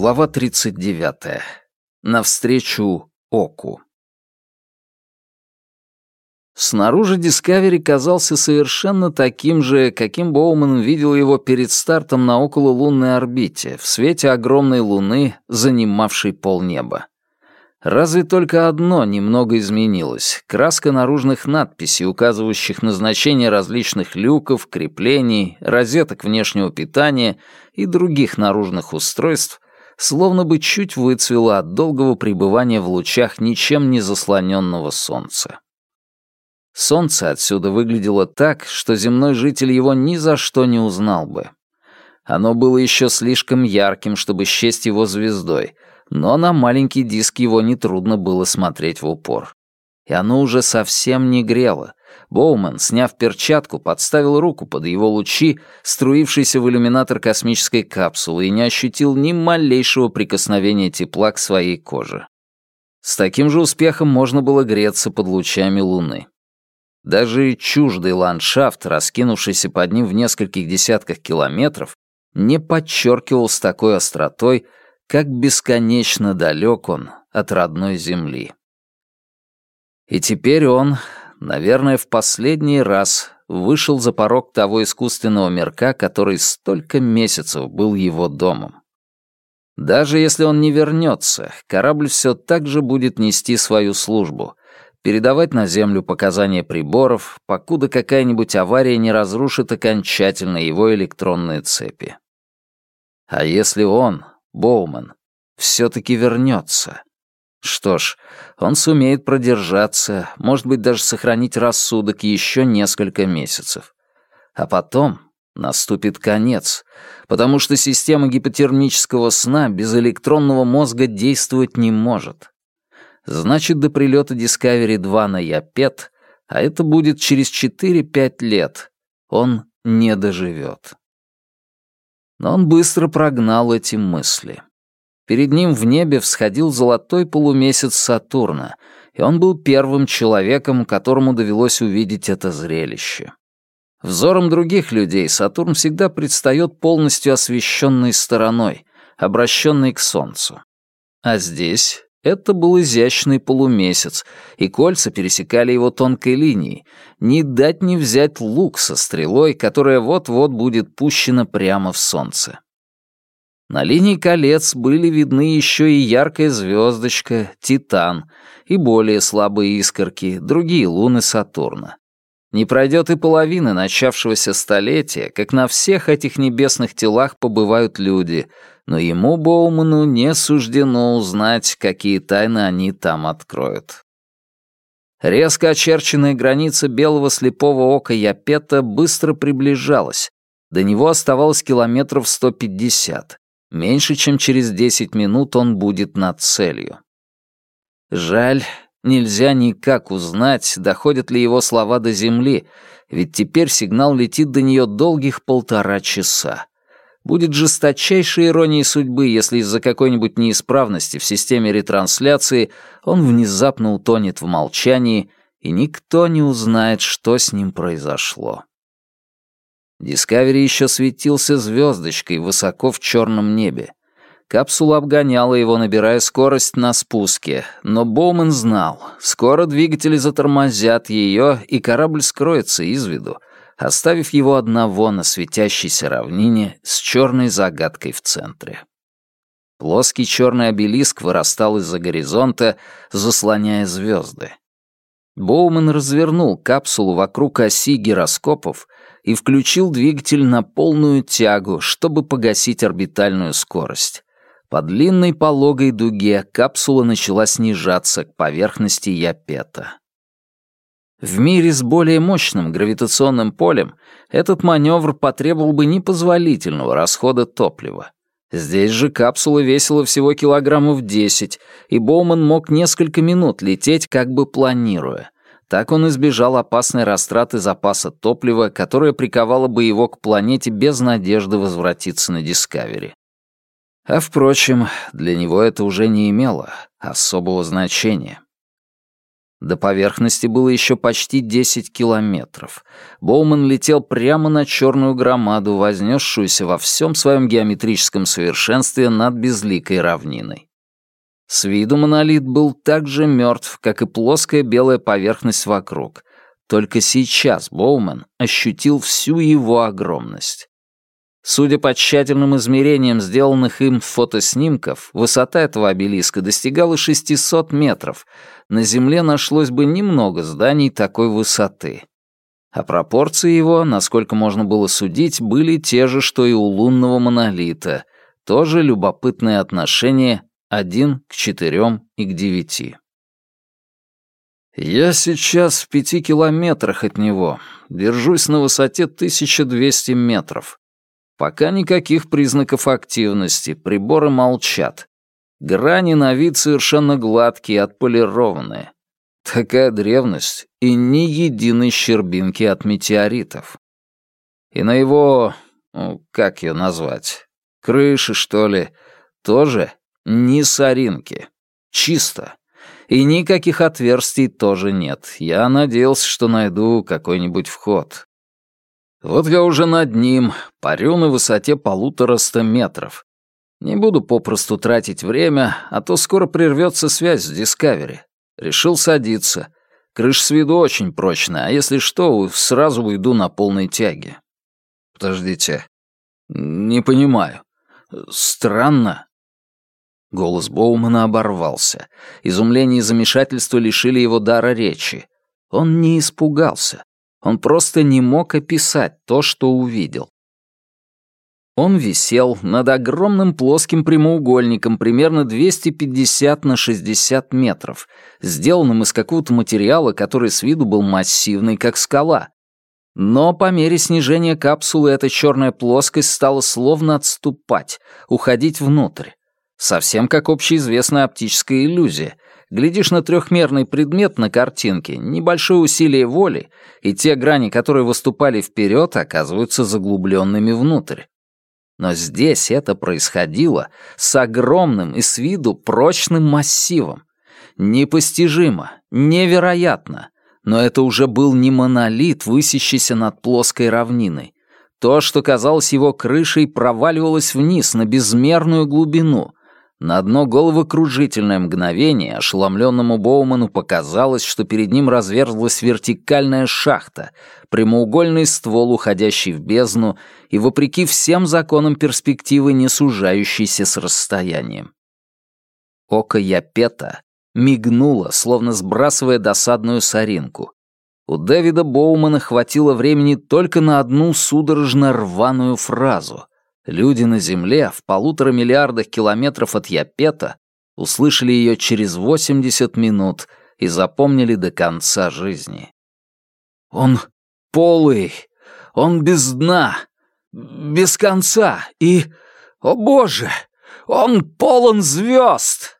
Глава 39. Навстречу Оку. Снаружи Дискавери казался совершенно таким же, каким Боуман видел его перед стартом на окололунной орбите, в свете огромной луны, занимавшей полнеба. Разве только одно немного изменилось — краска наружных надписей, указывающих назначение различных люков, креплений, розеток внешнего питания и других наружных устройств, словно бы чуть выцвела от долгого пребывания в лучах ничем не заслоненного солнца. Солнце отсюда выглядело так, что земной житель его ни за что не узнал бы. Оно было еще слишком ярким, чтобы счесть его звездой — но на маленький диск его нетрудно было смотреть в упор. И оно уже совсем не грело. Боуман, сняв перчатку, подставил руку под его лучи, струившийся в иллюминатор космической капсулы, и не ощутил ни малейшего прикосновения тепла к своей коже. С таким же успехом можно было греться под лучами Луны. Даже чуждый ландшафт, раскинувшийся под ним в нескольких десятках километров, не подчеркивал с такой остротой, как бесконечно далек он от родной земли. И теперь он, наверное, в последний раз вышел за порог того искусственного мирка, который столько месяцев был его домом. Даже если он не вернется, корабль все так же будет нести свою службу, передавать на Землю показания приборов, покуда какая-нибудь авария не разрушит окончательно его электронные цепи. А если он, Боуман, все-таки вернется. Что ж, он сумеет продержаться, может быть, даже сохранить рассудок еще несколько месяцев. А потом наступит конец, потому что система гипотермического сна без электронного мозга действовать не может. Значит, до прилета Discovery 2 на Япет, а это будет через 4-5 лет, он не доживет. Но он быстро прогнал эти мысли. Перед ним в небе всходил золотой полумесяц Сатурна, и он был первым человеком, которому довелось увидеть это зрелище. Взором других людей Сатурн всегда предстает полностью освещенной стороной, обращенной к Солнцу. А здесь это был изящный полумесяц, и кольца пересекали его тонкой линией. Не дать не взять лук со стрелой, которая вот-вот будет пущена прямо в солнце. На линии колец были видны еще и яркая звездочка, Титан, и более слабые искорки, другие луны Сатурна. Не пройдет и половины начавшегося столетия, как на всех этих небесных телах побывают люди, но ему, Боуману, не суждено узнать, какие тайны они там откроют. Резко очерченная граница белого слепого ока Япета быстро приближалась. До него оставалось километров 150. Меньше чем через 10 минут он будет над целью. Жаль, нельзя никак узнать, доходят ли его слова до земли, ведь теперь сигнал летит до нее долгих полтора часа. Будет жесточайшей иронией судьбы, если из-за какой-нибудь неисправности в системе ретрансляции он внезапно утонет в молчании, и никто не узнает, что с ним произошло. Дискавери еще светился звездочкой высоко в черном небе. Капсула обгоняла его, набирая скорость на спуске, но Боуман знал, скоро двигатели затормозят ее, и корабль скроется из виду, оставив его одного на светящейся равнине с черной загадкой в центре. Плоский черный обелиск вырастал из-за горизонта, заслоняя звезды. Боуман развернул капсулу вокруг оси гироскопов и включил двигатель на полную тягу, чтобы погасить орбитальную скорость. По длинной пологой дуге капсула начала снижаться к поверхности Япета. В мире с более мощным гравитационным полем этот маневр потребовал бы непозволительного расхода топлива. Здесь же капсула весила всего килограммов 10, и Боуман мог несколько минут лететь, как бы планируя. Так он избежал опасной растраты запаса топлива, которая приковала бы его к планете без надежды возвратиться на Дискавери. А впрочем, для него это уже не имело особого значения. До поверхности было еще почти 10 километров. Боуман летел прямо на черную громаду, вознесшуюся во всем своем геометрическом совершенстве над безликой равниной. С виду монолит был так же мертв, как и плоская белая поверхность вокруг. Только сейчас Боуман ощутил всю его огромность. Судя по тщательным измерениям, сделанных им фотоснимков, высота этого обелиска достигала 600 метров. На Земле нашлось бы немного зданий такой высоты. А пропорции его, насколько можно было судить, были те же, что и у лунного монолита. Тоже любопытное отношение 1 к 4 и к 9. Я сейчас в пяти километрах от него. Держусь на высоте 1200 метров. Пока никаких признаков активности, приборы молчат. Грани на вид совершенно гладкие, отполированные. Такая древность и ни единой щербинки от метеоритов. И на его... Ну, как ее назвать? Крыши, что ли? Тоже ни соринки. Чисто. И никаких отверстий тоже нет. Я надеялся, что найду какой-нибудь вход. Вот я уже над ним, парю на высоте полутораста метров. Не буду попросту тратить время, а то скоро прервется связь с Дискавери. Решил садиться. Крыша с виду очень прочная, а если что, сразу уйду на полной тяге. Подождите. Не понимаю. Странно. Голос Боумана оборвался. Изумление и замешательство лишили его дара речи. Он не испугался. Он просто не мог описать то, что увидел. Он висел над огромным плоским прямоугольником примерно 250 на 60 метров, сделанным из какого-то материала, который с виду был массивный, как скала. Но по мере снижения капсулы эта черная плоскость стала словно отступать, уходить внутрь. Совсем как общеизвестная оптическая иллюзия — Глядишь на трехмерный предмет на картинке, небольшое усилие воли, и те грани, которые выступали вперед, оказываются заглубленными внутрь. Но здесь это происходило с огромным и с виду прочным массивом. Непостижимо, невероятно. Но это уже был не монолит, высящийся над плоской равниной. То, что казалось его крышей, проваливалось вниз на безмерную глубину — на одно головокружительное мгновение ошеломленному Боуману показалось, что перед ним разверзлась вертикальная шахта, прямоугольный ствол, уходящий в бездну, и вопреки всем законам перспективы, не сужающийся с расстоянием. Око Япета мигнуло, словно сбрасывая досадную соринку. У Дэвида Боумана хватило времени только на одну судорожно рваную фразу — Люди на Земле в полутора миллиардах километров от Япета услышали ее через 80 минут и запомнили до конца жизни. Он полый, он без дна, без конца и, о боже, он полон звезд!